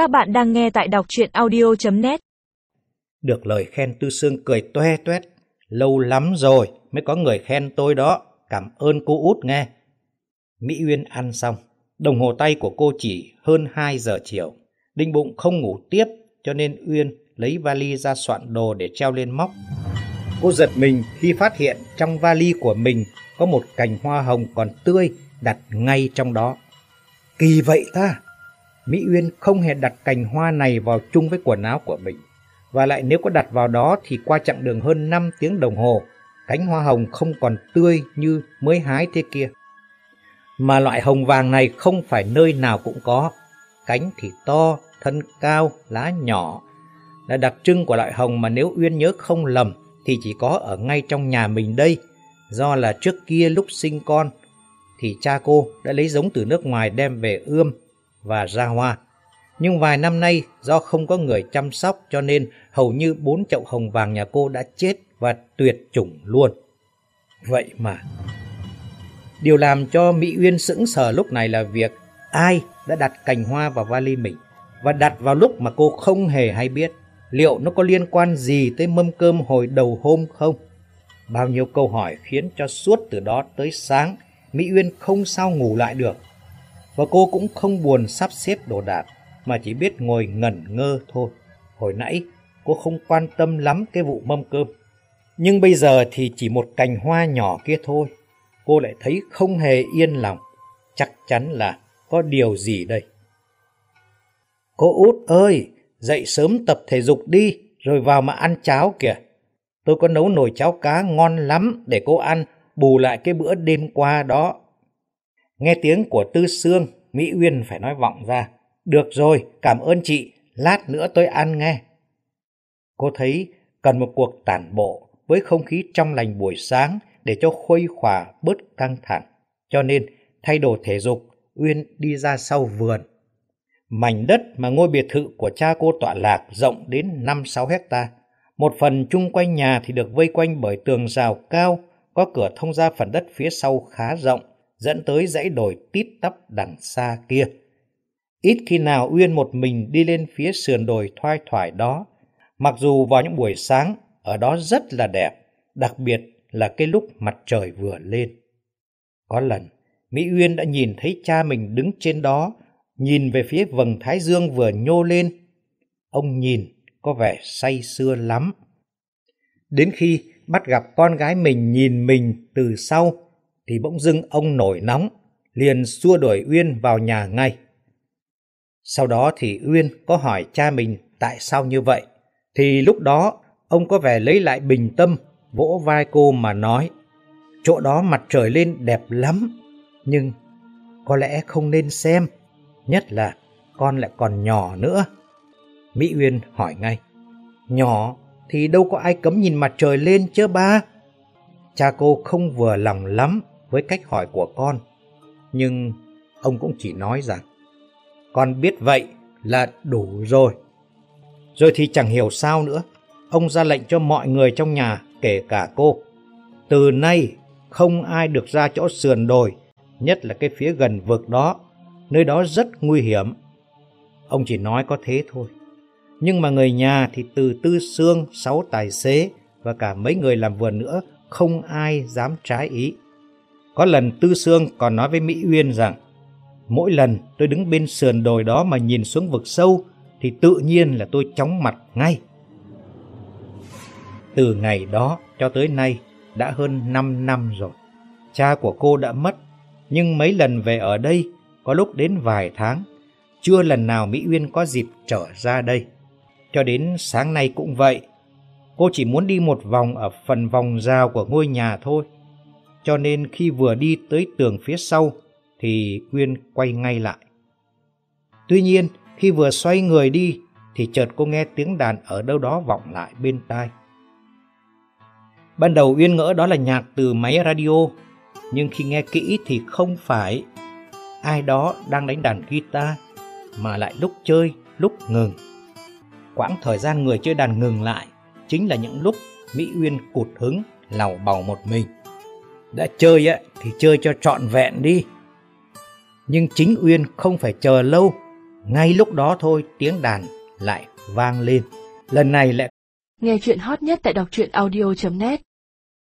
Các bạn đang nghe tại đọc truyện audio.net Được lời khen Tư Sương cười toe toét. Lâu lắm rồi mới có người khen tôi đó. Cảm ơn cô út nghe. Mỹ Uyên ăn xong. Đồng hồ tay của cô chỉ hơn 2 giờ chiều. Đinh Bụng không ngủ tiếp, cho nên Uyên lấy vali ra soạn đồ để treo lên móc. Cô giật mình khi phát hiện trong vali của mình có một cành hoa hồng còn tươi đặt ngay trong đó. Kỳ vậy ta! Mỹ Uyên không hề đặt cành hoa này vào chung với quần áo của mình. Và lại nếu có đặt vào đó thì qua chặng đường hơn 5 tiếng đồng hồ, cánh hoa hồng không còn tươi như mới hái thế kia. Mà loại hồng vàng này không phải nơi nào cũng có. Cánh thì to, thân cao, lá nhỏ. Là đặc trưng của loại hồng mà nếu Uyên nhớ không lầm thì chỉ có ở ngay trong nhà mình đây. Do là trước kia lúc sinh con thì cha cô đã lấy giống từ nước ngoài đem về ươm và ra hoa. Nhưng vài năm nay do không có người chăm sóc cho nên hầu như bốn chậu hồng vàng nhà cô đã chết và tuyệt chủng luôn. Vậy mà, điều làm cho Mỹ Uyên sững sờ lúc này là việc ai đã đặt cành hoa vào vali mình và đặt vào lúc mà cô không hề hay biết. Liệu nó có liên quan gì tới mâm cơm hồi đầu hôm không? Bao nhiêu câu hỏi khiến cho suốt từ đó tới sáng, Mỹ Uyên không sao ngủ lại được. Và cô cũng không buồn sắp xếp đồ đạc, mà chỉ biết ngồi ngẩn ngơ thôi. Hồi nãy, cô không quan tâm lắm cái vụ mâm cơm. Nhưng bây giờ thì chỉ một cành hoa nhỏ kia thôi, cô lại thấy không hề yên lòng. Chắc chắn là có điều gì đây. Cô út ơi, dậy sớm tập thể dục đi, rồi vào mà ăn cháo kìa. Tôi có nấu nồi cháo cá ngon lắm để cô ăn, bù lại cái bữa đêm qua đó. Nghe tiếng của Tư Sương, Mỹ Uyên phải nói vọng ra. Được rồi, cảm ơn chị, lát nữa tôi ăn nghe. Cô thấy cần một cuộc tản bộ với không khí trong lành buổi sáng để cho khuây khỏa bớt căng thẳng. Cho nên, thay đồ thể dục, Uyên đi ra sau vườn. Mảnh đất mà ngôi biệt thự của cha cô tọa lạc rộng đến 5-6 hecta. Một phần chung quanh nhà thì được vây quanh bởi tường rào cao, có cửa thông ra phần đất phía sau khá rộng, dẫn tới dãy đồi tít tắp đằng xa kia. Ít khi nào Uyên một mình đi lên phía sườn đồi thoai thoải đó, mặc dù vào những buổi sáng ở đó rất là đẹp, đặc biệt là cái lúc mặt trời vừa lên. Có lần, Mỹ Uyên đã nhìn thấy cha mình đứng trên đó, nhìn về phía vầng thái dương vừa nhô lên. Ông nhìn có vẻ say sưa lắm. Đến khi bắt gặp con gái mình nhìn mình từ sau, thì bỗng dưng ông nổi nóng, liền xua đuổi Uyên vào nhà ngay. Sau đó thì Uyên có hỏi cha mình tại sao như vậy. Thì lúc đó ông có vẻ lấy lại bình tâm, vỗ vai cô mà nói Chỗ đó mặt trời lên đẹp lắm, nhưng có lẽ không nên xem, nhất là con lại còn nhỏ nữa. Mỹ Uyên hỏi ngay Nhỏ thì đâu có ai cấm nhìn mặt trời lên chứ ba. Cha cô không vừa lòng lắm với cách hỏi của con, nhưng ông cũng chỉ nói rằng con biết vậy là đủ rồi. Rồi thì chẳng hiểu sao nữa, ông ra lệnh cho mọi người trong nhà, kể cả cô. Từ nay, không ai được ra chỗ sườn đồi, nhất là cái phía gần vực đó, nơi đó rất nguy hiểm. Ông chỉ nói có thế thôi. Nhưng mà người nhà thì từ Tư Sương, sáu tài xế và cả mấy người làm vườn nữa, không ai dám trái ý. Có lần Tư Sương còn nói với Mỹ Uyên rằng Mỗi lần tôi đứng bên sườn đồi đó mà nhìn xuống vực sâu thì tự nhiên là tôi chóng mặt ngay. Từ ngày đó cho tới nay đã hơn 5 năm rồi. Cha của cô đã mất, nhưng mấy lần về ở đây có lúc đến vài tháng, chưa lần nào Mỹ Uyên có dịp trở ra đây. Cho đến sáng nay cũng vậy, cô chỉ muốn đi một vòng ở phần vòng rào của ngôi nhà thôi. Cho nên khi vừa đi tới tường phía sau thì Quyên quay ngay lại. Tuy nhiên, khi vừa xoay người đi thì chợt cô nghe tiếng đàn ở đâu đó vọng lại bên tai. Ban đầu Uyên ngỡ đó là nhạc từ máy radio, nhưng khi nghe kỹ thì không phải ai đó đang đánh đàn guitar, mà lại lúc chơi, lúc ngừng. Quãng thời gian người chơi đàn ngừng lại chính là những lúc Mỹ Uyên cụt hứng, lào bầu một mình. Đã chơi á, thì chơi cho trọn vẹn đi. Nhưng chính Uyên không phải chờ lâu, Ngay lúc đó thôi tiếng đàn lại vang lên. Lần này lại Nghe chuyện hot nhất tại đọc truyện audio.net